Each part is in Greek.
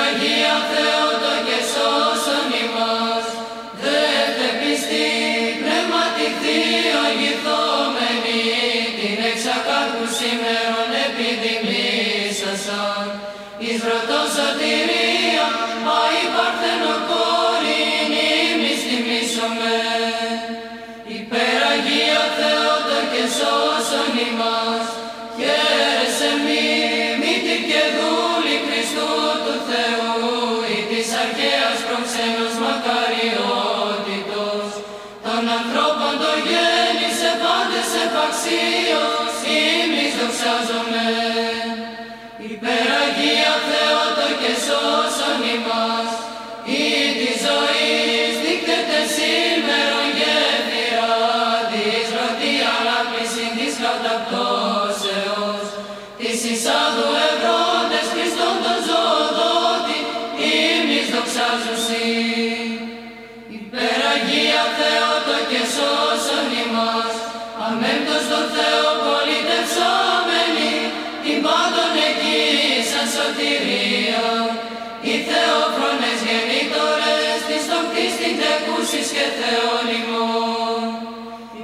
Παναγία Θεότο και σώσον ημάς, δέτε πιστή πνεύμα τη θείο γηθόμενη, την εξακάκου σήμερον επιδημήσασαν, εις ρωτών σωτηρία, μα η Παρθενοκόρη νήμις θυμίσομαι. Υπεραγία Θεότο και σώσον ημάς, πάντες επαξίως ήμνης δοξάζομαι. Υπεραγία Θεότο και σώσον ημάς, ή της ζωής δείκτεται σήμερον γέφυρα, της ρωτή ανάπληση της καταπτώσεως, της εισάδου ευρώντες Χριστόν τον ζωοδότη, ύμνης δοξάζουσι. Σαν σωτηρία. Οι θεόφρονες γεννήτωρες της των κτίστην τεκούσης και θεόνιμων.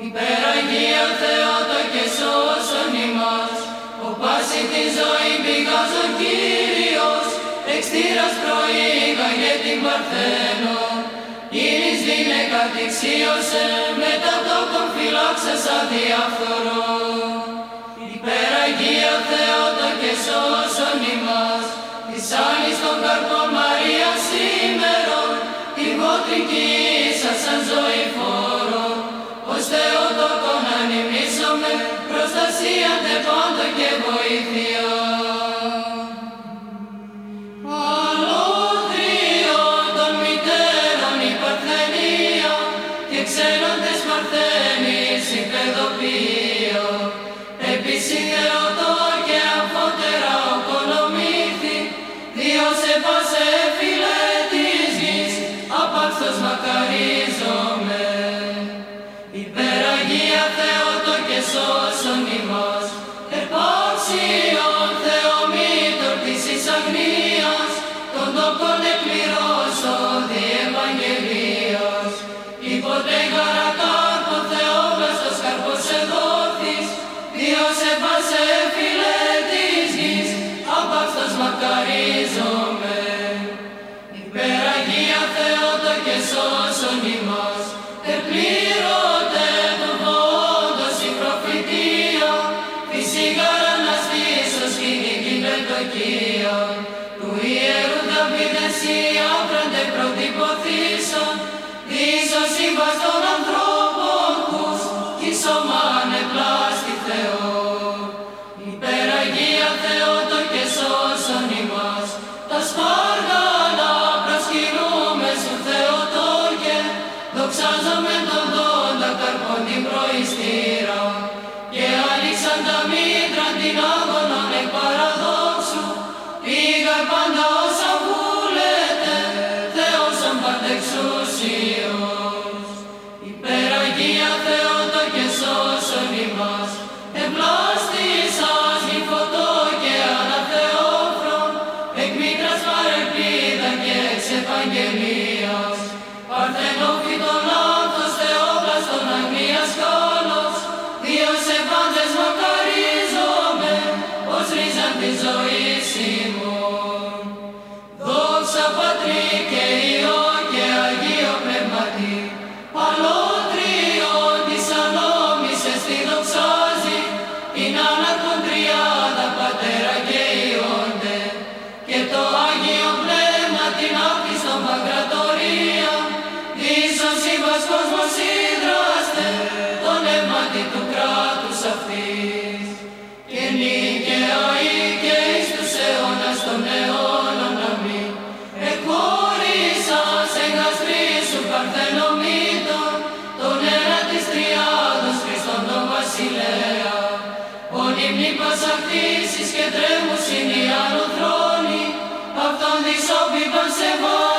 Υπεραγία Θεότο και σώσον ημάς, ο πάση της ζωή πηγάζω Κύριος, εξτήρας προήγαγε την Παρθένο. Ήρης γυναίκα τυξίωσε, μετά το κομφυλάξες αδιάφθορο. Υπεραγία Θεότο και σώσον ημάς, της άλλης των καρπών Μαρία σήμερον, την βότρικη ίσα σαν ζωή φόρο, ως Θεότοκον ανημίσομαι, προστασία τε πάντο και βοήθεια. Ίσως σύμπας και το Άγιο Πνεύμα την άπιστον παγκρατορία, ίσως σύμπας κόσμος ίδραστε, τον αίματι του κράτους αυτής. Και νίκαια ή και εις τους αιώνας των αιώνων να μην εκχώρησας εγκαστρίσου παρθενομήτων τον έρα της τριάδος Χριστόν τον βασιλέα. Όνοι μνήπας ακτήσεις και τρέμουσιν οι άλλοι Quand on dit sauve, vivant, c'est bon.